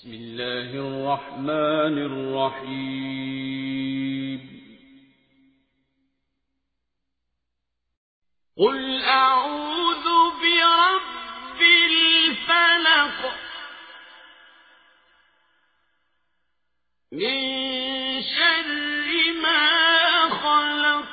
بسم الله الرحمن الرحيم. قل أعوذ برب الفلق من شر ما خلق.